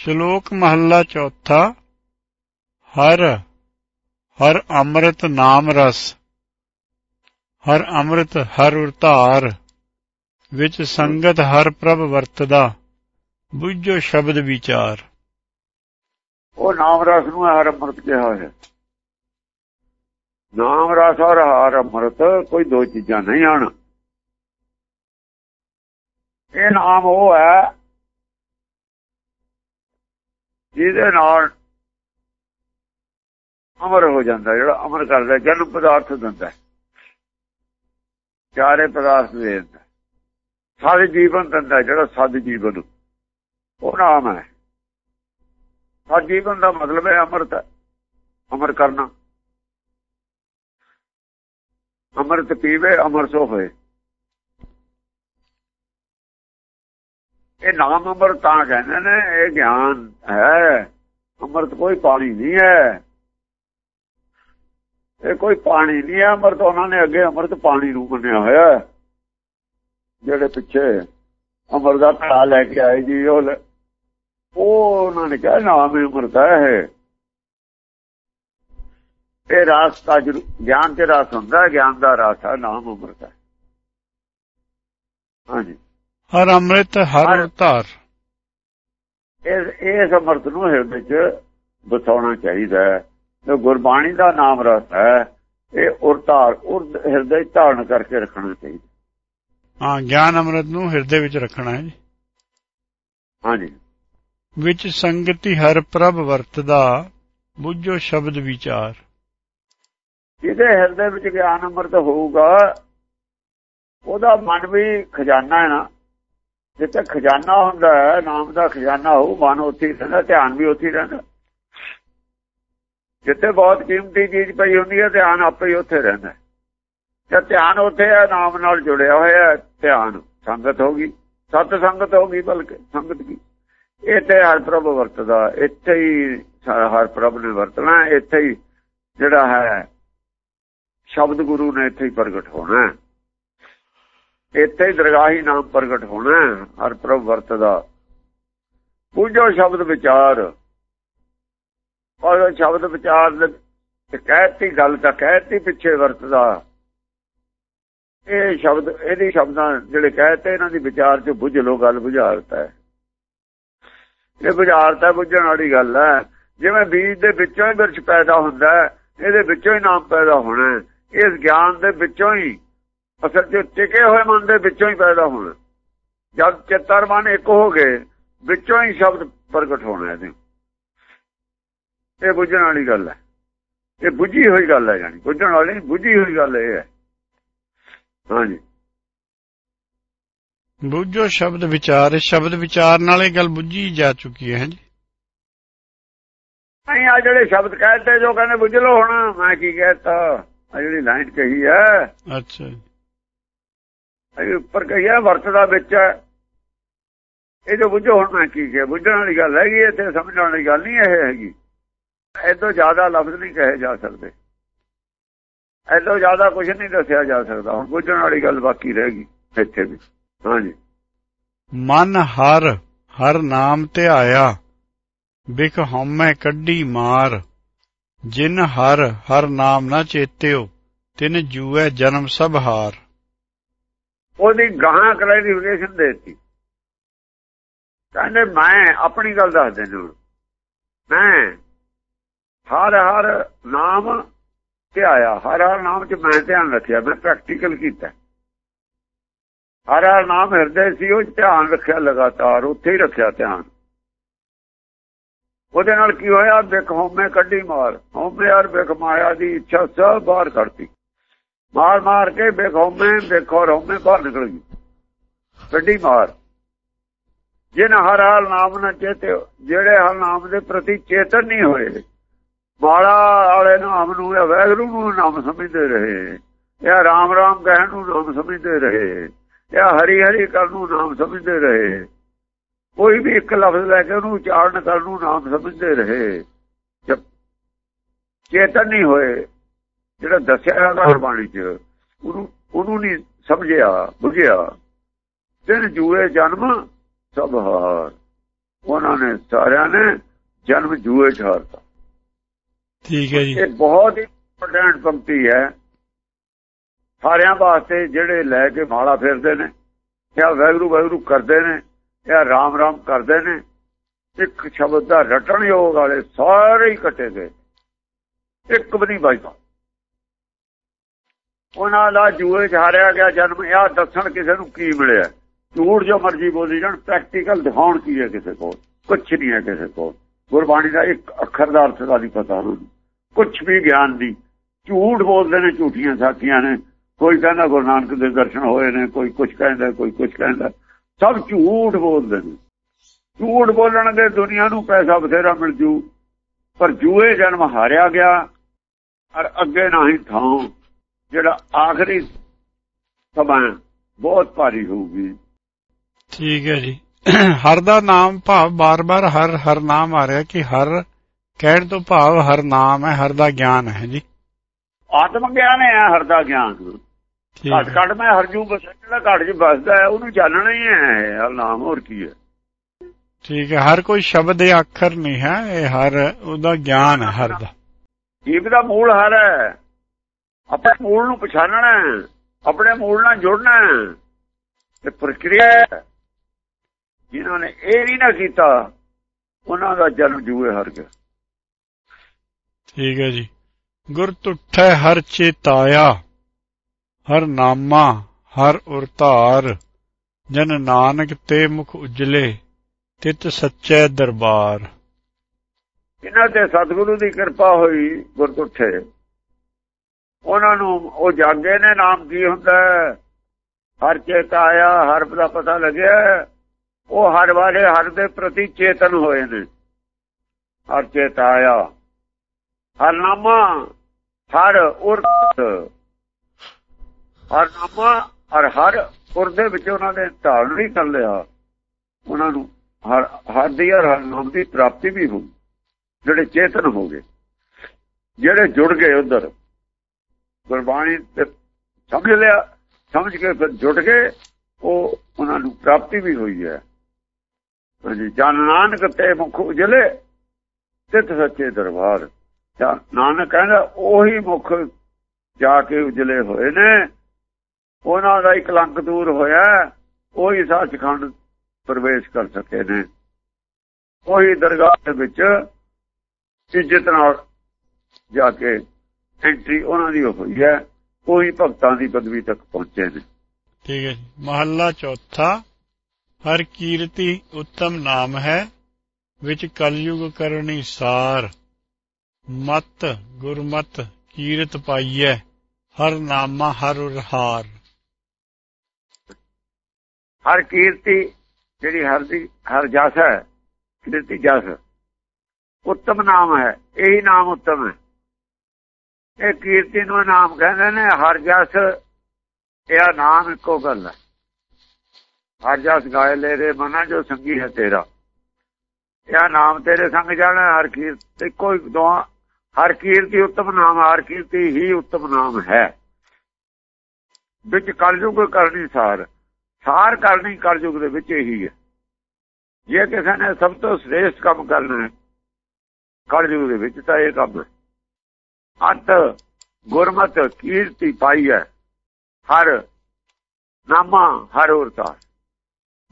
ਸ਼ਲੋਕ ਮਹੱਲਾ ਚੌਥਾ, ਹਰ ਹਰ ਅੰਮ੍ਰਿਤ ਨਾਮ ਰਸ, ਹਰ ਅੰਮ੍ਰਿਤ ਹਰ ਉਰਤਾਰ ਵਿੱਚ ਸੰਗਤ ਹਰ ਪ੍ਰਭ ਵਰਤਦਾ, ਬੁੱਝੋ ਸ਼ਬਦ ਵਿਚਾਰ। ਉਹ ਨਾਮ ਰਸ ਨੂੰ ਹਰ ਅੰਮ੍ਰਿਤ ਕਿਹਾ ਹੋਇਆ। ਨਾਮ ਰਸ ਔਰ ਹਰ ਅੰਮ੍ਰਿਤ ਕੋਈ ਦੋ ਚੀਜ਼ਾਂ ਨਹੀਂ ਹਨ। ਇਹ ਨਾਮ ਉਹ ਹੈ ਜਿਹਦੇ ਨਾਲ ਅਮਰ ਹੋ ਜਾਂਦਾ, ਜਿਹੜਾ ਅਮਰ ਕਰਦਾ, ਜਨਮ ਪਦਾਰਥ ਦਿੰਦਾ ਚਾਰੇ ਪਦਾਰਥ ਦੇ ਦਿੰਦਾ ਸਾਰੇ ਜੀਵਨ ਦਿੰਦਾ ਜਿਹੜਾ ਸਦ ਜੀਵਨ। ਉਹ ਨਾਮ ਹੈ। ਸਦ ਜੀਵਨ ਦਾ ਮਤਲਬ ਹੈ ਅਮਰਤ। ਅਮਰ ਕਰਨਾ। ਅਮਰਤ ਪੀਵੇ ਅਮਰ ਸੋ ਹੋਏ ਇਹ ਨਾਮ ਅੰਮ੍ਰਿਤ ਤਾਂ ਕਹਿੰਦੇ ਨੇ, ਇਹ ਗਿਆਨ ਹੈ। ਅੰਮ੍ਰਿਤ ਕੋਈ ਪਾਣੀ ਨਹੀਂ ਹੈ। ਇਹ ਕੋਈ ਪਾਣੀ ਨਹੀਂ ਹੈ, ਅੰਮ੍ਰਿਤ ਉਹਨਾਂ ਨੇ ਅੱਗੇ ਅੰਮ੍ਰਿਤ ਪਾਣੀ ਨੂੰ ਮੰਨਿਆ ਹੋਇਆ। ਜਿਹੜੇ ਪਿੱਛੇ ਅੰਮ੍ਰਿਤ ਦਾ ਘੜਾ ਲੈ ਕੇ ਆਏ ਜੀ, ਉਹ ਉਹ ਉਹਨਾਂ ਨੇ ਕਿਹਾ, ਨਾਮ ਅੰਮ੍ਰਿਤ ਹੈ ਇਹ। ਰਾਸ ਦਾ ਗਿਆਨ ਤੇ ਰਾਸ ਹੁੰਦਾ ਗਿਆਨ ਦਾ ਰਾਸ ਹੈ, ਨਾਮ ਅੰਮ੍ਰਿਤ ਹੈ। ਹਾਂਜੀ। ਹਰ ਅੰਮ੍ਰਿਤ ਹਰ ਧਾਰ। ਇਸ ਇਸ ਅੰਮ੍ਰਿਤ ਨੂੰ ਹਿਰਦੇ ਚ ਬਸਾਉਣਾ ਚਾਹੀਦਾ ਹੈ। ਜੋ ਗੁਰਬਾਣੀ ਦਾ ਨਾਮ ਰਸ ਹੈ ਇਹ ਉਰਤਾਰ ਉਰ ਹਿਰਦੇ ਧਾਰਨ ਕਰਕੇ ਰੱਖਣਾ ਚਾਹੀਦਾ। ਹਾਂ ਗਿਆਨ ਅੰਮ੍ਰਿਤ ਨੂੰ ਹਿਰਦੇ ਵਿੱਚ ਰੱਖਣਾ ਹੈ ਜੀ। ਹਾਂਜੀ ਵਿੱਚ ਸੰਗਤੀ ਹਰ ਪ੍ਰਭ ਵਰਤਦਾ ਬੁੱਝੋ ਸ਼ਬਦ ਵਿਚਾਰ। ਜਿਹਦੇ ਹਿਰਦੇ ਵਿੱਚ ਗਿਆਨ ਅੰਮ੍ਰਿਤ ਹੋਊਗਾ ਉਹਦਾ ਮਨ ਵੀ ਖਜ਼ਾਨਾ ਹੈ ਨਾ। ਜਿੱਥੇ ਖਜ਼ਾਨਾ ਹੁੰਦਾ ਹੈ, ਨਾਮ ਦਾ ਖਜ਼ਾਨਾ ਹੋਊ, ਮਨ ਉੱਥੇ ਰਹਿੰਦਾ, ਧਿਆਨ ਵੀ ਉੱਥੇ ਰਹਿੰਦਾ। ਜਿੱਥੇ ਬਹੁਤ ਕੀਮਤੀ ਚੀਜ਼ ਪਈ ਹੁੰਦੀ ਹੈ, ਧਿਆਨ ਆਪੇ ਹੀ ਉੱਥੇ ਰਹਿੰਦਾ ਜੇ ਧਿਆਨ ਉੱਥੇ ਹੈ, ਨਾਮ ਨਾਲ ਜੁੜਿਆ ਹੋਇਆ ਹੈ, ਧਿਆਨ ਸੰਗਤ ਹੋ ਗਈ। ਸਤ ਸੰਗਤ ਹੋ ਗਈ ਬਲਕਿ ਸੰਗਤ ਕੀ ਇੱਥੇ ਹਰ ਪ੍ਰਭ ਵਰਤਦਾ, ਇੱਥੇ ਹੀ ਹਰ ਪ੍ਰਭ ਨੇ ਵਰਤਣਾ ਇੱਥੇ ਹੀ ਜਿਹੜਾ ਹੈ, ਸ਼ਬਦ ਗੁਰੂ ਨੇ ਇੱਥੇ ਹੀ ਪ੍ਰਗਟ ਹੋਣਾ ਇੱਥੇ ਦਰਗਾਹੀ ਨਾਮ ਪ੍ਰਗਟ ਹੋਣਾ ਹਰ ਪ੍ਰਭ ਵਰਤਦਾ। ਪੂਜੋ ਸ਼ਬਦ ਵਿਚਾਰ। ਔਰ ਸ਼ਬਦ ਵਿਚਾਰ ਦੇ ਕਹਿਤੀ ਗੱਲ ਤਾਂ ਕਹਿਤੀ ਪਿੱਛੇ ਵਰਤਦਾ। ਇਹ ਸ਼ਬਦ, ਇਹਦੇ ਸ਼ਬਦਾਂ ਜਿਹੜੇ ਕਹਿਤੇ, ਇਹਨਾਂ ਦੀ ਵਿਚਾਰ ਚ ਬੁੱਝ ਲੋ, ਗੱਲ ਬੁਝਾਰਤਾ ਹੈ। ਇਹ ਬੁਝਾਰਤਾ ਬੁੱਝਣ ਵਾਲੀ ਗੱਲ ਹੈ। ਜਿਵੇਂ ਬੀਜ ਦੇ ਵਿੱਚੋਂ ਹੀ ਮਿਰਚ ਪੈਦਾ ਹੁੰਦਾ ਇਹਦੇ ਵਿੱਚੋਂ ਹੀ ਨਾਮ ਪੈਦਾ ਹੋਣਾ ਇਸ ਗਿਆਨ ਦੇ ਵਿੱਚੋਂ ਹੀ ਅਸਲ ਚ ਟਿਕੇ ਹੋਏ ਮਨ ਦੇ ਵਿੱਚੋਂ ਹੀ ਪੈਦਾ ਹੋਣਾ। ਜਦ ਚਿੱਤਰ ਮਨ ਇੱਕ ਹੋ ਗਏ ਵਿੱਚੋਂ ਹੀ ਸ਼ਬਦ ਪ੍ਰਗਟ ਹੋਣਾ ਇਹਦੇ। ਇਹ ਬੁੱਝਣ ਵਾਲੀ ਗੱਲ ਹੈ। ਇਹ ਬੁੱਝੀ ਹੋਈ ਗੱਲ ਹੈ ਯਾਨੀ ਬੁੱਝਣ ਵਾਲੀ ਬੁੱਝੀ ਹੋਈ ਗੱਲ ਇਹ ਹੈ। ਹਾਂਜੀ। ਬੁੱਝੋ ਸ਼ਬਦ ਵਿਚਾਰ ਸ਼ਬਦ ਵਿਚਾਰ ਨਾਲ ਇਹ ਗੱਲ ਬੁੱਝੀ ਜਾ ਚੁੱਕੀ ਹੈ ਜੀ ਨਹੀਂ ਆ ਜਿਹੜੇ ਸ਼ਬਦ ਕਹਿੰਦੇ ਜੋ ਕਹਿੰਦੇ ਬੁੱਝ ਲੋ ਹੁਣ ਮੈਂ ਕੀ ਕਹਿਤਾ? ਆ ਜਿਹੜੀ ਲਾਈਨ ਕਹੀ ਹੈ। ਅੱਛਾ। ਪਰ ਇਹ ਉੱਪਰ ਕਹੀ ਹੈ ਵਰਤਦਾ ਵਿੱਚ ਹੈ। ਇਹ ਜੋ ਬੁੱਝੋ, ਹੁਣ ਮੈਂ ਕੀ ਕਿਹਾ? ਬੁੱਝਣ ਵਾਲੀ ਗੱਲ ਹੈਗੀ, ਇੱਥੇ ਸਮਝਣ ਵਾਲੀ ਗੱਲ ਨਹੀਂ ਇਹ ਹੈਗੀ। ਐਦੋਂ ਜ਼ਿਆਦਾ ਲਫ਼ਜ਼ ਨਹੀਂ ਕਹੇ ਜਾ ਸਕਦੇ। ਐਦੋਂ ਜ਼ਿਆਦਾ ਕੁਝ ਨਹੀਂ ਦੱਸਿਆ ਜਾ ਸਕਦਾ। ਹੁਣ ਬੁੱਝਣ ਵਾਲੀ ਗੱਲ ਬਾਕੀ ਰਹਿ ਰਹੇਗੀ ਇੱਥੇ ਵੀ। ਹਾਂਜੀ। ਮਨ ਹਰ ਹਰ ਨਾਮ ਤੇ ਆਇਆ, ਬਿਖ ਹਉਮੈ ਕੱਢੀ ਮਾਰ। ਜਿਨ ਹਰ ਹਰ ਨਾਮ ਨਾ ਚੇਤਿਓ, ਤਿਨ ਜੂਐ ਜਨਮ ਸਭ ਹਾਰ। ਉਹਦੀ ਗਾਹਾਂ ਕਲੈਰੀਫਿਕੇਸ਼ਨ ਦੇਤੀ। ਕਹਿੰਦੇ, ਮੈਂ ਆਪਣੀ ਗੱਲ ਦੱਸਦੇ ਨੇ ਮੈਂ ਹਰ ਹਰ ਨਾਮ ਤੇ ਆਇਆ। ਹਰ ਹਰ ਨਾਮ ਚ ਮੈਂ ਧਿਆਨ ਰੱਖਿਆ। ਮੈਂ ਪ੍ਰੈਕਟੀਕਲ ਕੀਤਾ। ਹਰ ਹਰ ਨਾਮ ਹਿਰਦੇ ਸੀ, ਉਹ ਧਿਆਨ ਰੱਖਿਆ ਲਗਾਤਾਰ। ਉੱਥੇ ਹੀ ਰੱਖਿਆ ਧਿਆਨ। ਉਹਦੇ ਨਾਲ ਕੀ ਹੋਇਆ? ਬਿਖ ਹਉਮੈ ਕੱਢੀ ਮਾਰ। ਹਉਮੈ ਯਾਰ ਬਿਖ ਮਾਇਆ ਦੀ ਇੱਛਾ ਸਭ ਬਾਹਰ ਕੱਢਤੀ। ਮਾਰ ਮਾਰ ਕੇ ਬਿਖ ਹਉਮੈ ਬਿਖੋ ਬਾਹਰ ਨਿਕਲ ਗਈ। ਕੱਢੀ ਮਾਰ। ਜਿਨ ਹਰ ਹਾਲ ਨਾਮ ਨਾ ਚੇਤੇ ਜਿਹੜੇ ਹਰ ਨਾਮ ਦੇ ਪ੍ਰਤੀ ਚੇਤਨ ਨਹੀਂ ਹੋਏ ਮਾਲਾ ਵਾਲੇ ਨਾਮ ਨੂੰ ਜਾਂ ਵੈਗਰੂ ਨੂੰ ਨਾਮ ਸਮਝਦੇ ਰਹੇ, ਜਾਂ ਰਾਮ ਰਾਮ ਕਹਿਣ ਨੂੰ ਨਾਮ ਸਮਝਦੇ ਰਹੇ, ਜਾਂ ਹਰੀ ਹਰੀ ਕਰਨ ਨੂੰ ਨਾਮ ਸਮਝਦੇ ਰਹੇ, ਕੋਈ ਵੀ ਇੱਕ ਲਫ਼ਜ਼ ਲੈ ਕੇ ਉਹਨੂੰ ਉਚਾਰਨ ਕਰਨ ਨੂੰ ਨਾਮ ਸਮਝਦੇ ਰਹੇ ਚੇਤਨ ਨਹੀਂ ਹੋਏ ਜਿਹੜਾ ਦੱਸਿਆ ਹੈ ਗੁਰਬਾਣੀ ਚ ਉਹਨੂੰ ਉਹਨੂੰ ਨਹੀਂ ਸਮਝਿਆ ਬੁਝਿਆ। ਤਿੰਨ ਜੂਏ ਜਨਮ ਸਭ ਹਾਰ। ਉਹਨਾਂ ਨੇ ਸਾਰਿਆਂ ਨੇ ਜਨਮ ਜੂਏ ਚ ਹਾਰਤਾ। ਠੀਕ ਹੈ ਜੀ। ਇਹ ਬਹੁਤ ਹੀ ਇੰਪੋਰਟੈਂਟ ਪੰਕਤੀ ਹੈ। ਸਾਰਿਆਂ ਵਾਸਤੇ ਜਿਹੜੇ ਲੈ ਕੇ ਮਾਲਾ ਫੇਰਦੇ ਨੇ ਜਾਂ ਵੈਗਰੂ ਵੈਗਰੂ ਕਰਦੇ ਨੇ ਜਾਂ ਰਾਮ ਰਾਮ ਕਰਦੇ ਨੇ ਇੱਕ ਸ਼ਬਦ ਦਾ ਰਟਣ ਯੋਗ ਵਾਲੇ ਸਾਰੇ ਹੀ ਕੱਟੇ ਗਏ। ਇੱਕ ਵੀ ਨਹੀਂ ਬਚਦਾ ਉਹਨਾਂ ਦਾ ਜੂਏ ਚ ਹਾਰਿਆ ਗਿਆ ਜਨਮ, ਇਹ ਦੱਸਣ ਕਿਸੇ ਨੂੰ ਕੀ ਮਿਲਿਆ? ਝੂਠ ਜੋ ਮਰਜ਼ੀ ਬੋਲੀ ਜਾਣ ਪ੍ਰੈਕਟੀਕਲ ਦਿਖਾਉਣ ਕੀ ਹੈ ਕਿਸੇ ਕੋਲ? ਕੁਝ ਨਹੀਂ ਹੈ ਕਿਸੇ ਕੋਲ। ਗੁਰਬਾਣੀ ਦਾ ਇੱਕ ਅੱਖਰ ਦਾ ਅਰਥ ਦਾ ਨਹੀਂ ਪਤਾ ਉਹਨੂੰ ਕੁਝ ਵੀ ਗਿਆਨ ਨਹੀਂ ਝੂਠ ਬੋਲਦੇ ਨੇ, ਝੂਠੀਆਂ ਸਾਖੀਆਂ ਨੇ। ਕੋਈ ਕਹਿੰਦਾ ਗੁਰੂ ਨਾਨਕ ਦੇ ਦਰਸ਼ਨ ਹੋਏ ਨੇ, ਕੋਈ ਕੁਝ ਕਹਿੰਦਾ, ਕੋਈ ਕੁਝ ਕਹਿੰਦਾ। ਸਭ ਝੂਠ ਬੋਲਦੇ ਨੇ। ਝੂਠ ਬੋਲਣ ਦੇ ਦੁਨੀਆ ਨੂੰ ਪੈਸਾ ਬਥੇਰਾ ਮਿਲ ਜੂ, ਪਰ ਜੂਏ ਜਨਮ ਹਾਰਿਆ ਗਿਆ ਔਰ ਅੱਗੇ ਨਹੀਂ ਥਾਂ। ਜਿਹੜਾ ਆਖਰੀ ਸਮਾਂ ਬਹੁਤ ਭਾਰੀ ਹੋਊਗੀ। ਠੀਕ ਹੈ ਜੀ। ਹਰ ਦਾ ਨਾਮ ਭਾਵ ਬਾਰ-ਬਾਰ ਹਰ ਹਰ ਨਾਮ ਆ ਰਿਹਾ ਕਿ ਹਰ ਕਹਿਣ ਤੋਂ ਭਾਵ ਹਰ ਨਾਮ ਹੈ ਹਰ ਦਾ ਗਿਆਨ ਹੈ ਜੀ। ਆਤਮ ਗਿਆਨ ਹੈ ਹਰ ਦਾ ਗਿਆਨ। ਘਟ ਘਟ ਮੈਂ ਹਰਜੂ ਬਸ ਜਿਹੜਾ ਘਟ ਚ ਬਸਦਾ ਹੈ ਉਹਨੂੰ ਜਾਣਨਾ ਹੀ ਹੈ ਹਰ ਨਾਮ ਹੋਰ ਕੀ ਹੈ। ਠੀਕ ਹੈ ਹਰ ਕੋਈ ਸ਼ਬਦ ਜਾਂ ਅੱਖਰ ਨਹੀਂ ਹੈ ਇਹ ਹਰ ਉਹਦਾ ਗਿਆਨ ਹੈ ਹਰ ਦਾ। ਜੀਵ ਦਾ ਮੂਲ ਹਰ ਹੈ। ਆਪਣੇ ਮੂਲ ਨੂੰ ਪਛਾਣਨਾ ਹੈ ਆਪਣੇ ਮੂਲ ਨਾਲ ਜੁੜਨਾ ਹੈ। ਇਹ ਪ੍ਰਕਿਰਿਆ ਜਿਨ੍ਹਾਂ ਨੇ ਇਹ ਨਹੀਂ ਨਾ ਕੀਤਾ ਉਹਨਾਂ ਦਾ ਜਨਮ ਜੂਏ ਹਰ ਗਿਆ ਠੀਕ ਹੈ ਜੀ। ਗੁਰ ਤੁਠੈ ਹਰ ਚੇਤਾਇਆ ਹਰ ਨਾਮਾ ਹਰ ਉਰਤਾਰ। ਜਨ ਨਾਨਕ ਤੇ ਮੁਖ ਉਜਲੇ ਤਿਤ ਸੱਚੇ ਦਰਬਾਰ। ਇਹਨਾਂ ਤੇ ਸਤਿਗੁਰੂ ਦੀ ਕਿਰਪਾ ਹੋਈ ਗੁਰਦੁੱਠੇ ਉਹਨਾਂ ਨੂੰ ਉਹ ਜਾਗੇ ਨੇ ਨਾਮ ਕੀ ਹੁੰਦਾ ਹਰ ਚੇਤਾ ਆਇਆ, ਹਰ ਦਾ ਪਤਾ ਲੱਗਿਆ। ਉਹ ਹਰ ਵਾਲੇ ਹਰ ਦੇ ਪ੍ਰਤੀ ਚੇਤਨ ਹੋਏ ਨੇ। ਹਰ ਚੇਤਾ ਆਇਆ। ਹਰ ਨਾਮਾ, ਹਰ ਉਰਤ ਹਰ ਨਾਮਾ, ਹਰ ਹਰ ਉਰ ਦੇ ਵਿੱਚ ਉਹਨਾਂ ਨੇ ਧਾਰਨ ਨਹੀਂ ਕਰ ਲਿਆ। ਉਹਨਾਂ ਨੂੰ ਹਰ ਹਰ ਦੀ ਹਰ ਨਾਮ ਦੀ ਪ੍ਰਾਪਤੀ ਵੀ ਹੋਈ ਜਿਹੜੇ ਚੇਤਨ ਹੋ ਗਏ। ਜਿਹੜੇ ਜੁੜ ਗਏ ਉਧਰ। ਗੁਰਬਾਣੀ ਤੇ ਸਮਝ ਲਿਆ, ਸਮਝ ਕੇ ਫਿਰ ਜੁੜ ਗਏ, ਉਹ ਉਹਨਾਂ ਨੂੰ ਪ੍ਰਾਪਤੀ ਵੀ ਹੋਈ ਹੈ। ਹਾਂਜੀ, ਜਨ ਨਾਨਕ ਤੇ ਮੁਖ ਉਜਲੇ ਤਿਤ ਸੱਚੇ ਦਰਬਾਰ। ਤਾਂ ਨਾਨਕ ਕਹਿੰਦਾ, ਉਹੀ ਮੁਖ ਜਾ ਕੇ ਉਜਲੇ ਹੋਏ ਨੇ। ਉਹਨਾਂ ਦਾ ਇੱਕ ਲੰਕ ਦੂਰ ਹੋਇਆ, ਉਹੀ ਸੱਚਖੰਡ ਪ੍ਰਵੇਸ਼ ਕਰ ਸਕੇ ਨੇ। ਉਹੀ ਦਰਗਾਹ ਦੇ ਵਿੱਚ ਇੱਜ਼ਤ ਨਾਲ ਜਾ ਕੇ ਐਂਟਰੀ ਉਹਨਾਂ ਦੀ ਹੋਈ ਹੈ ਉਹੀ ਭਗਤਾਂ ਦੀ ਪਦਵੀ ਤੱਕ ਪਹੁੰਚੇ ਨੇ। ਠੀਕ ਹੈ ਮਹੱਲਾ ਚੌਥਾ ਹਰ ਕੀਰਤੀ ਉੱਤਮ ਨਾਮ ਹੈ ਵਿੱਚ ਕਲਯੁਗ ਕਰਨੀ ਸਾਰ। ਮਤ ਗੁਰਮਤ ਕੀਰਤ ਪਾਈਐ ਹਰ ਨਾਮਾ ਹਰ ਰਹਾਰ ਹਰ ਕੀਰਤੀ ਜਿਹੜੀ ਹਰ ਦੀ ਹਰ ਜਸ ਹੈ ਕੀਰਤੀ ਜਸ ਉੱਤਮ ਨਾਮ ਹੈ ਇਹੀ ਨਾਮ ਉੱਤਮ ਹੈ। ਇਹ ਕੀਰਤੀ ਨੂੰ ਨਾਮ ਕਹਿੰਦੇ ਨੇ, ਹਰ ਜਸ ਇਹ ਨਾਮ ਇੱਕੋ ਗੱਲ ਹੈ। ਹਰ ਜਸ ਗਾਏ ਲੈ ਰੇ ਮਨਾ ਜੋ ਸੰਗੀ ਹੈ ਤੇਰਾ। ਇਹ ਨਾਮ ਤੇਰੇ ਸੰਗ ਜਾਣਾ, ਹਰ ਕੀਰਤੀ, ਇੱਕੋ ਹੀ ਦੋ ਹਰ ਕੀਰਤੀ ਉੱਤਮ ਨਾਮ ਹਰ ਕੀਰਤੀ ਹੀ ਉੱਤਮ ਨਾਮ ਹੈ। ਵਿੱਚ ਕਲਯੁਗ ਕਰਨੀ ਸਾਰ ਸਾਰ ਕਰਨੀ ਕਲਯੁਗ ਦੇ ਵਿੱਚ ਇਹੀ ਹੈ। ਜੇ ਕਿਸੇ ਨੇ ਸਭ ਤੋਂ ਸ੍ਰੇਸ਼ਟ ਕੰਮ ਕਰਨਾ ਹੈ, ਕਲਯੁਗ ਦੇ ਵਿੱਚ ਤਾਂ ਇਹ ਕੰਮ ਹੈ। ਅਤ ਗੁਰਮਤ ਕੀਰਤੀ ਪਾਈ ਹੈ। ਹਰ ਨਾਮਾ ਹਰ ਉਰਤਾ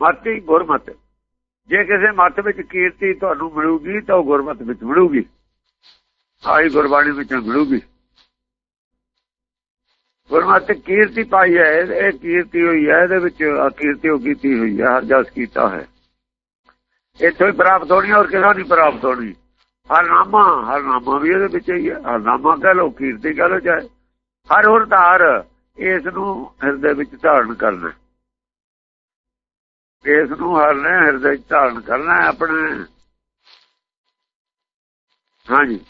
ਮਤੀ ਗੁਰਮਤ। ਜੇ ਕਿਸੇ ਮਤ ਵਿੱਚ ਕੀਰਤੀ ਤੁਹਾਨੂੰ ਮਿਲੂਗੀ ਤਾਂ ਉਹ ਗੁਰਮਤ ਵਿੱਚ ਮਿਲੂਗੀ। ਆਈ ਗੁਰਬਾਣੀ ਵਿੱਚ ਮਿਲੂਗੀ। ਗੁਰਮਤਿ ਕੀਰਤੀ ਪਾਈ ਹੈ, ਇਹ ਕੀਰਤੀ ਹੋਈ ਹੈ, ਇਹਦੇ ਵਿੱਚ ਕੀਰਤੀ ਉਹ ਕੀਤੀ ਹੋਈ ਹੈ, ਹਰ ਜਸ ਕੀਤਾ ਹੈ। ਇੱਥੋਂ ਹੀ ਪ੍ਰਾਪਤ ਹੋਣੀ ਔਰ ਕਿਹੜਾ ਨਹੀਂ ਪ੍ਰਾਪਤ ਹੋਣੀ। ਹਰਨਾਮਾ ਹਰਨਾਮਾ ਵੀ ਇਹਦੇ ਵਿੱਚ ਹੀ ਹੈ। ਹਰਨਾਮਾ ਕਹ ਲੋ ਕੀਰਤੀ ਕਹ ਲੋ ਚਾਹੇ। ਹਰ ਹੋਰ ਧਾਰ ਇਸ ਨੂੰ ਹਿਰਦੇ ਵਿੱਚ ਧਾਰਨ ਕਰਨਾ। ਇਸ ਨੂੰ ਹਰ ਨੇ ਹਿਰਦੇ ਵਿੱਚ ਧਾਰਨ ਕਰਨਾ ਆਪਣੇ। ਹਾਂਜੀ।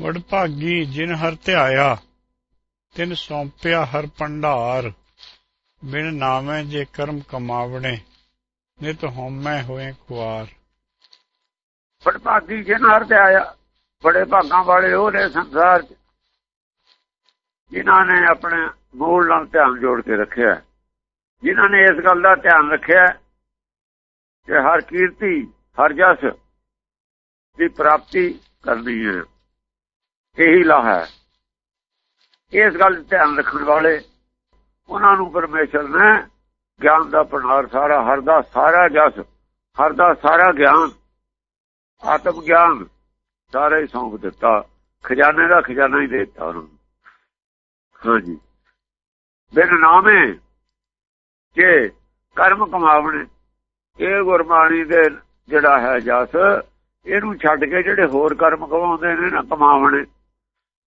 ਵਡ ਭਾਗੀ, ਜਿਨ ਹਰ ਧਿਆਇਆ, ਤਿਨ ਸੌਂਪਿਆ ਹਰ ਭੰਡਾਰ। ਬਿਨ ਨਾਮੈ ਜੇ ਕਰਮ ਕਮਾਵਣੇ, ਨਿਤ ਹਉਮੈ ਹੋਏ ਖੁਆਰ ਬੜ ਭਾਗੀ ਜਿਨ ਹਰ ਤੇ ਆਇਆ। ਬੜੇ ਭਾਗਾਂ ਵਾਲੇ ਉਹ ਨੇ ਸੰਸਾਰ 'ਚ, ਜਿਨ੍ਹਾਂ ਨੇ ਆਪਣੇ ਮੂਲ ਨਾਲ ਧਿਆਨ ਜੋੜ ਕੇ ਰੱਖਿਆ। ਜਿਨ੍ਹਾਂ ਨੇ ਇਸ ਗੱਲ ਦਾ ਧਿਆਨ ਰੱਖਿਆ ਕਿ ਹਰ ਕੀਰਤੀ, ਹਰ ਜਸ ਦੀ ਪ੍ਰਾਪਤੀ ਕਰਨੀ ਹੈ। ਇਹੀ ਲਾ ਹੈ। ਇਸ ਗੱਲ ਧਿਆਨ ਰੱਖਣ ਵਾਲੇ, ਉਹਨਾਂ ਨੂੰ ਪਰਮੇਸ਼ਰ ਨੇ ਗਿਆਨ ਦਾ ਭੰਡਾਰ ਸਾਰਾ, ਹਰ ਦਾ ਸਾਰਾ ਜਸ, ਹਰ ਦਾ ਸਾਰਾ ਗਿਆਨ ਆਤਮ ਗਿਆਨ ਸਾਰਾ ਹੀ ਸੌਂਪ ਦਿੱਤਾ। ਖਜ਼ਾਨੇ ਦਾ ਖਜ਼ਾਨਾ ਹੀ ਦੇ ਦਿੱਤਾ ਉਹਨੂੰ ਹਾਂਜੀ। ਬਿਨ ਨਾਮੇ ਕਿ ਕਰਮ ਕਮਾਵਣੇ। ਇਹ ਗੁਰਬਾਣੀ ਦੇ ਜਿਹੜਾ ਹੈ ਜਸ, ਇਹਨੂੰ ਛੱਡ ਕੇ ਜਿਹੜੇ ਹੋਰ ਕਰਮ ਕਮਾਉਂਦੇ ਨੇ ਨਾ ਕਮਾਵਣੇ।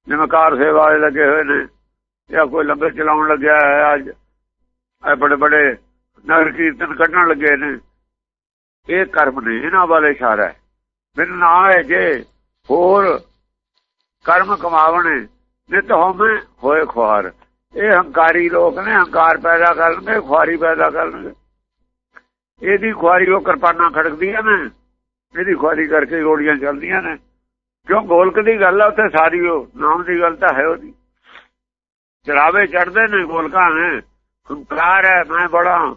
ਜਿਵੇਂ ਕਾਰ ਸੇਵਾ ਵਾਲੇ ਲੱਗੇ ਹੋਏ ਨੇ, ਜਾਂ ਕੋਈ ਲੰਗਰ ਚਲਾਉਣ ਲੱਗਿਆ ਹੈ ਅੱਜ, ਇਹ ਬੜੇ ਬੜੇ ਨਗਰ ਕੀਰਤਨ ਕੱਢਣ ਲੱਗੇ ਨੇ। ਇਹ ਕਰਮ ਨੇ ਇਹਨਾਂ ਵਾਲੇ ਇਸ਼ਾਰਾ ਹੈ। ਬਿਨ ਨਾ ਹੈ ਜੇ ਹੋਰ ਕਰਮ ਕਮਾਵਣੇ ਨਿਤ ਹੋਵੇਂ ਹੋਏ ਖੁਆਰ। ਇਹ ਹੰਕਾਰੀ ਲੋਕ ਨੇ, ਹੰਕਾਰ ਪੈਦਾ ਕਰਨਗੇ, ਖੁਆਰੀ ਪੈਦਾ ਕਰਨਗੇ। ਇਹਦੀ ਖੁਆਰੀ ਉਹ ਕਿਰਪਾਨਾਂ ਖੜਕਦੀਆਂ ਨੇ, ਇਹਦੀ ਖੁਆਰੀ ਕਰਕੇ ਗੋੜੀਆਂ ਚੱਲਦੀਆਂ ਨੇ। ਕਿਉਂ ਗੋਲਕ ਦੀ ਗੱਲ ਆ, ਉੱਥੇ ਸਾਰੀ ਉਹ ਨਾਮ ਦੀ ਗੱਲ ਤਾਂ ਹੈ ਉਹਦੀ। ਚਰਾਵੇ ਚੜਦੇ ਨੇ ਗੋਲਕਾਂ ਨੇ, ਹੰਕਾਰ ਹੈ, ਮੈਂ ਬੜਾ,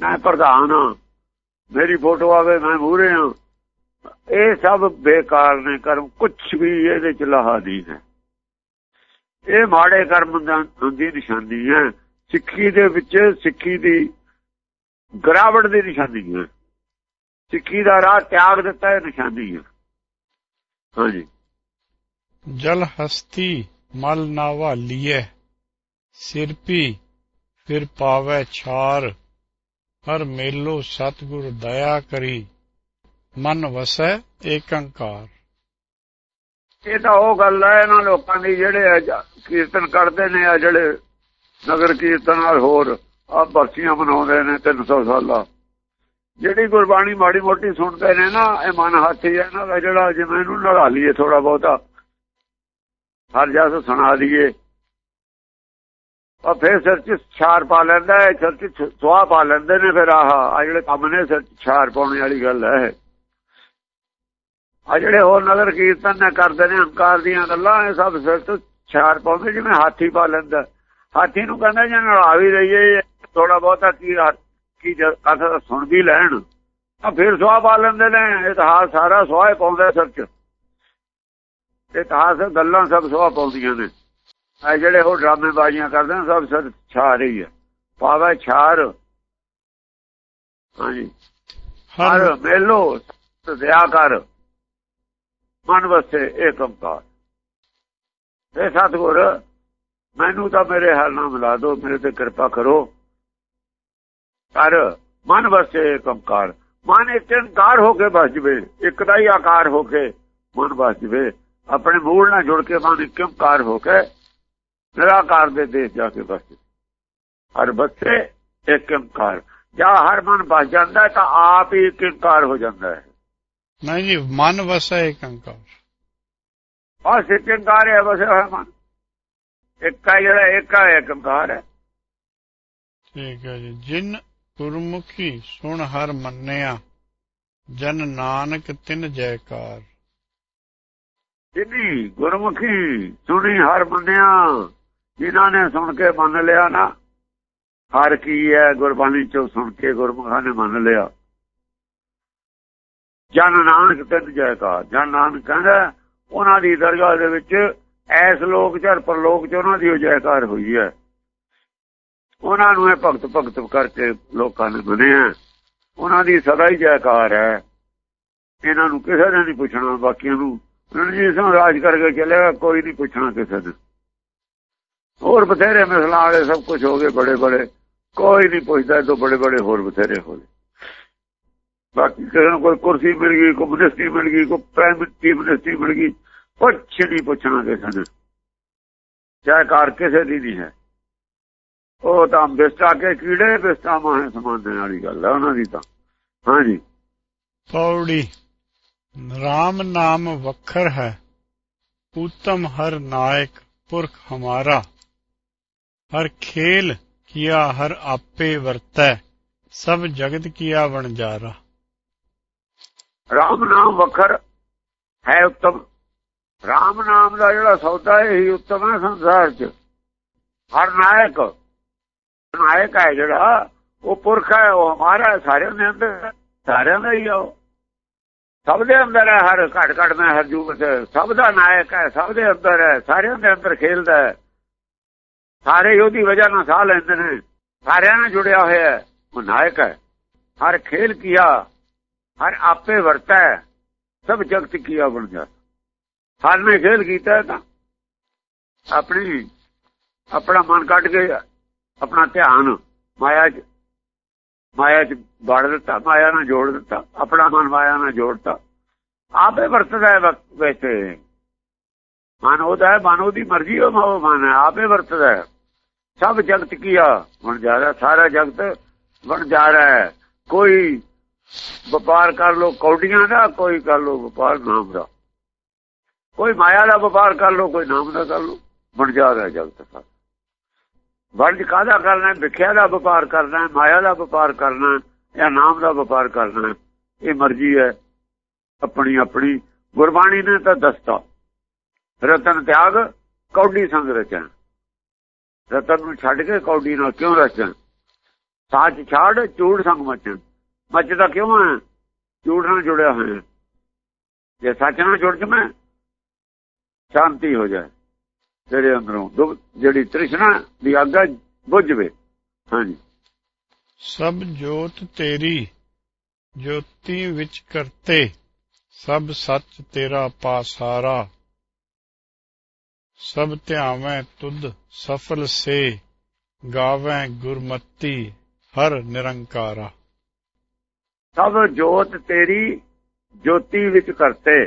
ਮੈਂ ਪ੍ਰਧਾਨ ਹਾਂ। ਮੇਰੀ ਫੋਟੋ ਆਵੇ, ਮੈਂ ਮੂਰੇ ਹਾਂ। ਇਹ ਸਭ ਬੇਕਾਰ ਨੇ, ਕਰਮ ਕੁਝ ਵੀ ਇਹਦੇ ਚ ਲਾਹਾ ਨਹੀਂ ਹੈ ਇਹ ਮਾੜੇ ਕਰਮ ਦੀ ਨਿਸ਼ਾਨੀ ਹੈ। ਸਿੱਖੀ ਦੇ ਵਿੱਚ ਸਿੱਖੀ ਦੀ ਗਰਾਵਟ ਦੀ ਨਿਸ਼ਾਨੀ ਹੈ। ਸਿੱਖੀ ਦਾ ਰਾਹ ਤਿਆਗ ਦਿੱਤਾ ਹੈ ਨਿਸ਼ਾਨੀ ਹੈ। ਹਾਂਜੀ। ਜਲ ਹਸਤੀ ਮਲ ਨਾ ਵਾਲੀਏ ਸਿਰ ਪੀ ਫਿਰ ਪਾਵੇ ਛਾਰ, ਹਰ ਮੇਲੋ ਸਤਗੁਰ ਦਇਆ ਕਰੀ। ਮਨ ਵਸੈ ਏਕੰਕਾਰ। ਇਹ ਤਾਂ ਉਹ ਗੱਲ ਹੈ, ਇਹਨਾਂ ਲੋਕਾਂ ਦੀ ਜਿਹੜੇ ਕੀਰਤਨ ਕਰਦੇ ਨੇ ਆ ਜਿਹੜੇ ਨਗਰ ਕੀਰਤਨ ਨਾਲ ਹੋਰ ਆ ਬਰਸੀਆਂ ਮਨਾਉਂਦੇ ਨੇ 300 ਸਾਲਾ। ਜਿਹੜੀ ਗੁਰਬਾਣੀ ਮਾੜੀ ਮੋਟੀ ਸੁਣਦੇ ਨੇ ਨਾ, ਇਹ ਮਨ ਹਾਥੀ ਹੀ, ਇਹਨਾਂ ਦਾ ਜਿਹੜਾ ਜਿਵੇਂ ਇਹਨੂੰ ਲੜਾ ਲਈਏ ਥੋੜਾ ਬਹੁਤਾ। ਹਰ ਜਸ ਸੁਣਾ ਦਈਏ। ਆ ਫੇਰ ਸਿਰ ਚ ਛਾਰ ਪਾ ਲੈਂਦਾ ਹੈ, ਸਿਰ ਚ ਸੁਆਹ ਪਾ ਲੈਂਦੇ ਨੇ ਫਿਰ ਆਹ ਆ ਜਿਹੜੇ ਕੰਮ ਨੇ ਸਿਰ ਚ ਛਾਰ ਪਾਉਣ ਵਾਲੀ ਗੱਲ ਹੈ। ਆ ਜਿਹੜੇ ਹੋਰ ਨਗਰ ਕੀਰਤਨ ਨੇ ਕਰਦੇ ਨੇ ਹੰਕਾਰ ਦੀਆਂ ਗੱਲਾਂ ਇਹ ਸਭ ਸਿਰ ਤੋਂ ਛਾਰ ਪਾਉਂਦੇ ਜਿਵੇਂ ਹਾਥੀ ਪਾ ਲੈਂਦਾ। ਹਾਥੀ ਨੂੰ ਕਹਿੰਦਾ ਜੇ ਨਲਾ ਵੀ ਰਹੀਏ ਥੋੜਾ ਬਹੁਤਾ ਕੀ ਕੀ ਕਥਾ ਸੁਣ ਵੀ ਲੈਣ। ਆ ਫਿਰ ਸੁਆ ਪਾ ਲੈਂਦੇ ਨੇ ਇਤਿਹਾਸ ਸਾਰਾ ਸੁਆਹ ਪਾਉਂਦਾ ਸਿਰ ਚ। ਇਤਿਹਾਸ ਗੱਲਾਂ ਸਭ ਸੁਆ ਪਾਉਂਦੀਆਂ ਨੇ। ਆ ਜਿਹੜੇ ਉਹ ਡਰਾਮੇ ਬਾਜ਼ੀਆਂ ਕਰਦੇ ਨੇ ਸਭ ਸਿਰ ਛਾ ਰਹੀ ਹੈ ਪਾਵੇ ਛਾਰ ਹਾਂਜੀ। ਹਰ ਮੇਲੋ ਦਇਆ ਕਰ ਮਨ ਵਸੇ ਏਕੰਕਾਰ ਇਹ ਸਤਗੁਰ, ਮੈਨੂੰ ਤਾਂ ਮੇਰੇ ਹਾਲ ਨਾਲ ਮਿਲਾ ਦਿਓ, ਮੇਰੇ ਤੇ ਕਿਰਪਾ ਕਰੋ। ਪਰ ਮਨ ਵਸੇ ਏਕੰਕਾਰ ਮਨ ਇਕੰਕਾਰ ਹੋ ਕੇ ਬਸ ਜਵੇ, ਇੱਕ ਦਾ ਹੀ ਆਕਾਰ ਹੋ ਕੇ ਮਨ ਬਸ ਜਵੇ। ਆਪਣੇ ਮੂਲ ਨਾਲ ਜੁੜ ਕੇ ਮਨ ਇੱਕ ਇਕੰਕਾਰ ਹੋ ਕੇ ਨਿਰਾਕਾਰ ਦੇ ਦੇਸ਼ ਜਾ ਕੇ ਬਸ ਹਰ ਬੱਚੇ ਏਕੰਕਾਰ ਜਾਂ ਹਰ ਮਨ ਬਸ ਜਾਂਦਾ ਤਾਂ ਆਪ ਹੀ ਇੱਕ ਇਕੰਕਾਰ ਹੋ ਜਾਂਦਾ ਹੈ। ਨਹੀਂ ਜੀ ਮਨ ਵਸਾ ਏਕੰਕਾਰ ਆ ਸਿਕੰਕਾਰ ਹੈ ਵਸੇ ਹੋਇਆ ਮਨ ਇੱਕ ਹੈ ਜਿਹੜਾ ਇੱਕ ਹੈ ਏਕੰਕਾਰ ਹੈ ਠੀਕ ਹੈ ਜੀ ਜਿਨ ਗੁਰਮੁਖੀ ਸੁਣ ਹਰ ਮੰਨਿਆ ਜਨ ਨਾਨਕ ਤਿਨ ਜੈਕਾਰ ਜਿਨੀ ਗੁਰਮੁਖੀ ਸੁਣੀ ਹਰ ਮੰਨਿਆ ਜਿਨ੍ਹਾਂ ਨੇ ਸੁਣ ਕੇ ਮੰਨ ਲਿਆ ਨਾ ਹਰ ਕੀ ਹੈ ਗੁਰਬਾਣੀ ਚੋਂ ਸੁਣ ਕੇ ਗੁਰਮੁਖਾਂ ਨੇ ਮੰਨ ਲਿਆ ਜਨ ਨਾਨਕ ਤਿਨ ਜੈਕਾਰ। ਜਨ ਨਾਨਕ ਕਹਿੰਦਾ, ਉਹਨਾਂ ਦੀ ਦਰਗਾਹ ਦੇ ਵਿੱਚ ਐਸ ਲੋਕ ਚਰ ਪਰਲੋਕ ਚ ਉਹਨਾਂ ਦੀ ਜੈਕਾਰ ਹੋਈ ਹੈ। ਉਹਨਾਂ ਨੂੰ ਇਹ ਭਗਤ ਭਗਤ ਕਰਕੇ ਲੋਕਾਂ ਨੇ ਮੰਨਿਆ। ਉਹਨਾਂ ਦੀ ਸਦਾ ਹੀ ਜੈਕਾਰ ਹੈ। ਇਹਨਾਂ ਨੂੰ ਕਿਸੇ ਨੇ ਨਹੀਂ ਪੁੱਛਣਾ, ਬਾਕੀਆਂ ਨੂੰ ਰਣਜੀਤ ਸਿੰਘ ਰਾਜ ਕਰਕੇ ਚੱਲੇਗਾ ਕੋਈ ਨਹੀਂ ਪੁੱਛਣਾ ਕਿਸੇ ਨੇ। ਹੋਰ ਬਥੇਰੇ ਮਿਸਲਾਂ ਵਾਲੇ ਸਭ ਕੁਝ ਹੋ ਗਏ ਬੜੇ ਬੜੇ। ਕੋਈ ਨਹੀਂ ਪੁੱਛਦਾ ਤੋਂ ਬੜੇ ਬੜੇ ਹੋਰ ਬਥੇਰੇ ਹੋ ਗਏ। ਬਾਕੀ ਕਿਸੇ ਨੂੰ ਕੋਈ ਕੁਰਸੀ ਮਿਲ ਗਈ ਕੋਈ ਮਿਨਿਸਟਰੀ ਮਿਲ ਗਈ ਕੋਈ ਪ੍ਰਾਈਮ ਮਿਨਿਸਟਰੀ ਮਿਲ ਗਈ ਕੁਛ ਨਹੀਂ ਪੁੱਛਣਾ ਕਿਸੇ ਨੇ ਚਾਹੇ ਕਾਰ ਕਿਸੇ ਦੀ ਨਹੀਂ ਹੈ ਉਹ ਤਾਂ ਬਿਸਟਾ ਕੇ ਕੀੜੇ ਬਿਸਟਾ ਮਾਹੇ ਸਮਾਨਣ ਵਾਲੀ ਗੱਲ ਹੈ ਉਹਨਾਂ ਦੀ ਤਾਂ ਹਾਂਜੀ ਪੌੜੀ ਰਾਮ ਨਾਮ ਵਖਰ ਹੈ ਉਤਮ ਹਰ ਨਾਇਕ ਪੁਰਖ ਹਮਾਰਾ ਹਰ ਖੇਲ ਕੀਆ ਹਰ ਆਪੇ ਵਰਤੈ ਸਭ ਜਗਤ ਕੀਆ ਵਣਜਾਰਾ ਰਾਮ ਨਾਮ ਵਖਰ ਹੈ ਉੱਤਮ। ਰਾਮ ਨਾਮ ਦਾ ਜਿਹੜਾ ਸੌਦਾ ਹੈ ਹੀ ਉਤਮ ਹੈ ਸੰਸਾਰ 'ਚ। ਹਰ ਨਾਇਕ ਨਾਇਕ ਹੈ ਜਿਹੜਾ, ਉਹ ਪੁਰਖ ਹੈ, ਉਹ ਹਮਾਰਾ ਸਾਰਿਆਂ ਦੇ ਅੰਦਰ ਸਾਰਿਆਂ ਦਾ ਹੀ ਆ ਉਹ। ਸਭ ਦੇ ਅੰਦਰ ਹੈ, ਹਰ ਘਟ ਘਟ ਮੈਂ ਹਰ ਜੂਗਤ ਸਭ ਦਾ ਨਾਇਕ ਹੈ, ਸਭ ਦੇ ਅੰਦਰ ਹੈ, ਸਾਰਿਆਂ ਦੇ ਅੰਦਰ ਖੇਲਦਾ ਹੈ। ਸਾਰੇ ਉਹਦੀ ਵਜ੍ਹਾ ਨਾਲ ਸਾਹ ਲੈਂਦੇ ਨੇ। ਸਾਰਿਆਂ ਨਾਲ ਜੁੜਿਆ ਹੋਇਆ ਹੈ, ਉਹ ਨਾਇਕ ਹੈ। ਹਰ ਖੇਲ ਕੀਆ ਹਰ ਆਪੇ ਵਰਤਾ ਹੈ ਸਭ ਜਗਤ ਕੀਆ ਬਣ ਜਾ। ਹਰ ਨੇ ਖੇਲ ਕੀਤਾ ਤਾਂ ਆਪਣੀ, ਆਪਣਾ ਮਨ ਕੱਢ ਕੇ ਆਪਣਾ ਧਿਆਨ ਮਾਇਆ 'ਚ ਮਾਇਆ 'ਚ ਵੜ ਦਿੱਤਾ, ਮਾਇਆ ਨਾਲ ਜੋੜ ਦਿੱਤਾ, ਆਪਣਾ ਮਨ ਮਾਇਆ ਨਾਲ ਜੋੜਤਾ। ਆਪੇ ਵਰਤਦਾ ਹੈ ਵਿੱਚ। ਮਨ ਉਹਦਾ ਹੈ, ਮਨ ਉਹਦੀ ਮਰਜ਼ੀ ਉਹ ਮਨ ਹੈ, ਆਪੇ ਵਰਤਦਾ ਹੈ। ਸਭ ਜਗਤ ਕੀਆ ਬਣ ਜਾ ਰਿਹਾ, ਸਾਰਾ ਜਗਤ ਬਣ ਜਾ ਰਿਹਾ ਹੈ। ਕੋਈ ਵਪਾਰ ਕਰ ਲੋ ਕੌਡੀਆਂ ਦਾ, ਕੋਈ ਕਰ ਲੋ ਵਪਾਰ ਨਾਮ ਦਾ। ਕੋਈ ਮਾਇਆ ਦਾ ਵਪਾਰ ਕਰ ਲੋ ਕੋਈ ਨਾਮ ਦਾ ਕਰ ਲੋ ਬਣ ਜਾ ਰਿਹਾ ਜਗਤ ਸਾਰਾ ਵਰਜ ਕਾਦਾ ਕਰਨਾ ਵਿਖਿਆ ਦਾ ਵਪਾਰ ਕਰਨਾ ਮਾਇਆ ਦਾ ਵਪਾਰ ਕਰਨਾ ਜਾਂ ਨਾਮ ਦਾ ਵਪਾਰ ਕਰਨਾ ਇਹ ਮਰਜ਼ੀ ਹੈ, ਆਪਣੀ ਆਪਣੀ। ਗੁਰਬਾਣੀ ਨੇ ਤਾਂ ਦੱਸਤਾ, ਰਤਨ ਤਿਆਗ, ਕੌਡੀ ਸੰਗ ਰਚਨ ਰਤਨ ਨੂੰ ਛੱਡ ਕੇ ਕੌਡੀ ਨਾਲ ਕਿਉਂ ਰਚਨ ਸਾਚ ਛਾੜ, ਚੂੜ ਸੰਗ ਮਚਨ ਮਚਦਾ ਕਿਉਂ ਹੈ ਝੂੜ ਨਾਲ ਜੁੜਿਆ ਹੋਇਆ। ਜੇ ਸੱਚ ਨਾਲ ਜੁੜ ਜਮੈ ਸ਼ਾਂਤੀ ਹੋ ਜਾਏ ਤੇਰੇ ਅੰਦਰੋਂ। ਜਿਹੜੀ ਤ੍ਰਿਸ਼ਨਾ ਦੀ ਅੱਗ ਬੁੱਝ ਹਾਂਜੀ। ਸਭ ਜੋਤ ਤੇਰੀ, ਜੋਤੀ ਵਿੱਚ ਕਰਤੇ, ਸਭ ਸੱਚ ਤੇਰਾ ਪਾਸਾਰਾ ਸਭ ਧਿਆਵੇਂ ਤੁਧ ਸਫਲ ਸੇ, ਗਾਵੇਂ ਗੁਰਮਤੀ, ਹਰ ਨਿਰੰਕਾਰਾ। ਸਭ ਜੋਤ ਤੇਰੀ ਜੋਤੀ ਵਿੱਚ ਕਰਤੇ।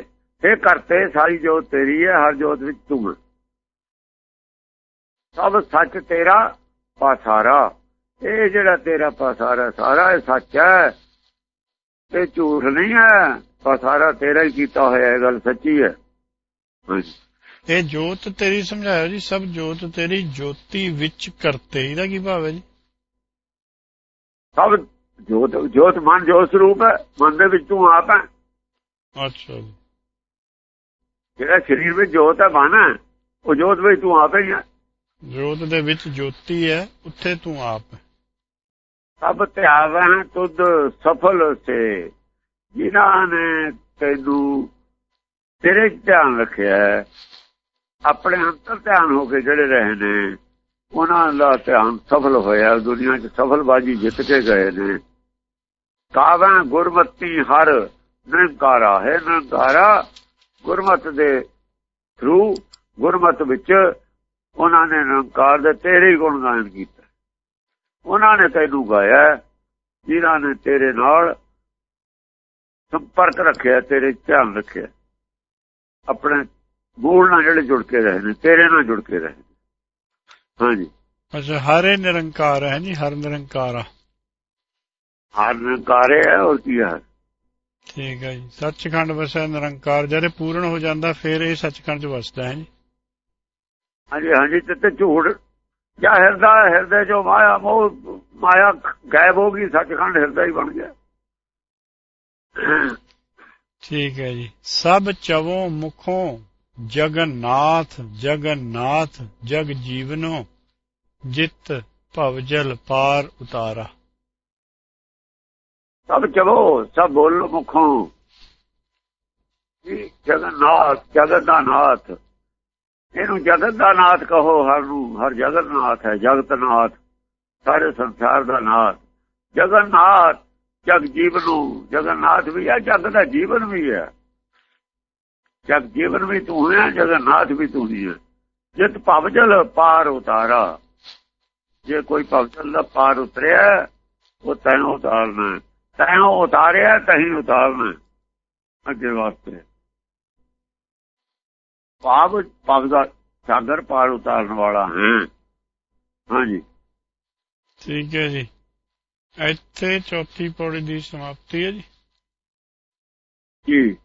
ਇਹ ਕਰਤੇ ਸਾਰੀ ਜੋਤ ਤੇਰੀ ਹੈ ਹਰ ਜੋਤ ਵਿੱਚ ਤੂੰ ਸਭ ਸੱਚ ਤੇਰਾ ਪਾਸਾਰਾ। ਇਹ ਜਿਹੜਾ ਤੇਰਾ ਪਾਸਾਰਾ ਸਾਰਾ ਇਹ ਸੱਚ ਹੈ। ਇਹ ਝੂਠ ਨਹੀਂ ਹੈ। ਪਾਸਾਰਾ ਤੇਰਾ ਹੀ ਕੀਤਾ ਹੋਇਆ ਇਹ ਗੱਲ ਸੱਚੀ ਹੈ। ਇਹ ਜੋਤ ਤੇਰੀ ਸਮਝਾਇਆ ਜੀ ਸਭ ਜੋਤ ਤੇਰੀ ਜੋਤੀ ਵਿੱਚ ਕਰਤੇ। ਇਹਦਾ ਕੀ ਭਾਵ ਹੈ ਜੀ? ਸਭ ਜੋਤ ਜੋਤ ਮਨ ਜੋ ਸਰੂਪ ਹੈ ਮਨ ਦੇ ਵਿੱਚ ਤੂੰ ਆਪ ਹੈ। ਅੱਛਾ ਜਿਹੜਾ ਸਰੀਰ ਵਿੱਚ ਜੋਤ ਹੈ ਮਨ ਹੈ ਉਹ ਜੋਤ ਵਿੱਚ ਤੂੰ ਆਪ ਹੀ ਹੈ। ਜੋਤ ਦੇ ਵਿੱਚ ਜੋਤੀ ਹੈ ਉੱਥੇ ਤੂੰ ਆਪ ਹੈ। ਸਭ ਧਿਆਵਹਿ ਤੁਧ ਸਫਲ ਸੇ ਜਿਨ੍ਹਾਂ ਨੇ ਤੈਨੂੰ ਤੇਰੇ ਧਿਆਨ ਰੱਖਿਆ ਆਪਣੇ ਅੰਤਰ ਧਿਆਨ ਹੋ ਕੇ ਜਿਹੜੇ ਰਹੇ ਨੇ ਉਹਨਾਂ ਦਾ ਧਿਆਨ ਸਫਲ ਹੋਇਆ, ਦੁਨੀਆ 'ਚ ਸਫਲ ਬਾਜੀ ਜਿੱਤ ਕੇ ਗਏ ਨੇ। ਕਾਵਾਂ ਗੁਰਮਤੀ ਹਰ ਨਿਰੰਕਾਰਾ ਹੈ ਨਿਰੰਕਾਰਾ ਗੁਰਮਤ ਦੇ ਥਰੂ ਗੁਰਮਤ ਵਿੱਚ ਉਹਨਾਂ ਨੇ ਨਿਰੰਕਾਰ ਦੇ ਤੇਰੇ ਗੁਣ ਗਾਇਨ ਕੀਤਾ। ਉਹਨਾਂ ਨੇ ਤੈਨੂੰ ਗਾਇਆ, ਜਿਨ੍ਹਾਂ ਨੇ ਤੇਰੇ ਨਾਲ ਸੰਪਰਕ ਰੱਖਿਆ, ਤੇਰੇ ਧਿਆਨ ਰੱਖਿਆ। ਆਪਣੇ ਮੂਲ ਨਾਲ ਜਿਹੜੇ ਜੁੜ ਕੇ ਰਹੇ ਨੇ, ਤੇਰੇ ਨਾਲ ਜੁੜ ਕੇ ਰਹੇ ਹਾਂਜੀ। ਅੱਛਾ ਹਰੇ ਨਿਰੰਕਾਰ ਹੈ ਜੀ ਹਰ ਨਿਰੰਕਾਰ ਆ। ਹਰ ਨਿਰੰਕਾਰ ਹੈ ਔਰ ਕੀ ਹੈ? ਠੀਕ ਹੈ ਜੀ। ਸੱਚਖੰਡ ਵਸੈ ਨਿਰੰਕਾਰ ਜਦੋਂ ਪੂਰਨ ਹੋ ਜਾਂਦਾ ਫਿਰ ਇਹ ਸੱਚਖੰਡ ਚ ਵਸਦਾ ਹੈ ਜੀ। ਹਾਂਜੀ ਹਾਂਜੀ ਤੇ ਝੂੜ ਜਾਂ ਹਿਰਦਾ ਹਿਰਦੇ ਜੋ ਮਾਇਆ ਮੋਹ ਮਾਇਆ ਗਾਇਬ ਹੋ ਗਈ ਸੱਚਖੰਡ ਹਿਰਦਾ ਹੀ ਬਣ ਗਿਆ। ਠੀਕ ਹੈ ਜੀ। ਸਭ ਚਵੋਂ ਮੁਖੋਂ ਜਗਨਨਾਥ ਜਗਨਨਾਥ, ਜਗ ਜੀਵਨੋ, ਜਿਤ ਭਵਜਲ ਪਾਰ ਉਤਾਰਾ। ਸਭ ਚਲੋ, ਸਭ ਬੋਲੋ ਮੁਖੋਂ। ਜਗਨਨਾਥ ਜਗਤ ਦਾ ਨਾਥ ਇਹਨੂੰ ਜਗਤ ਦਾ ਨਾਥ ਕਹੋ ਹਰ ਨੂੰ ਹਰ ਜਗਤ ਨਾਥ ਹੈ ਜਗਤ ਨਾਥ ਸਾਰੇ ਸੰਸਾਰ ਦਾ ਨਾਥ। ਜਗਨਨਾਥ, ਜਗ ਜੀਵਨੂ। ਜਗਨਨਾਥ ਵੀ ਹੈ, ਜਗ ਦਾ ਜੀਵਨ ਵੀ ਹੈ। ਜਗ ਜੀਵਨ ਵੀ ਤੂੰ ਹੈ ਜਗਨਨਾਥ ਵੀ ਤੂੰ ਹੀ ਹੈ। ਜਿਤ ਭਵਜਲ ਪਾਰ ਉਤਾਰਾ। ਜੇ ਕੋਈ ਭਵਜਲ ਦਾ ਪਾਰ ਉਤਰਿਆ ਉਹ ਤੈਨੂੰ ਉਤਾਰਨਾ ਤੈਨੂੰ ਉਤਾਰਿਆ ਤਹੀਂ ਉਤਾਰਨਾ ਅੱਗੇ ਵਾਸਤੇ। ਪਾਪ ਪਾਪ ਦਾ ਸਾਗਰ ਪਾਰ ਉਤਾਰਨ ਵਾਲਾ ਹੈ। ਹਾਂਜੀ। ਠੀਕ ਹੈ ਜੀ। ਇੱਥੇ ਚੌਥੀ ਪੌੜੀ ਦੀ ਸਮਾਪਤੀ ਹੈ ਜੀ। ਜੀ।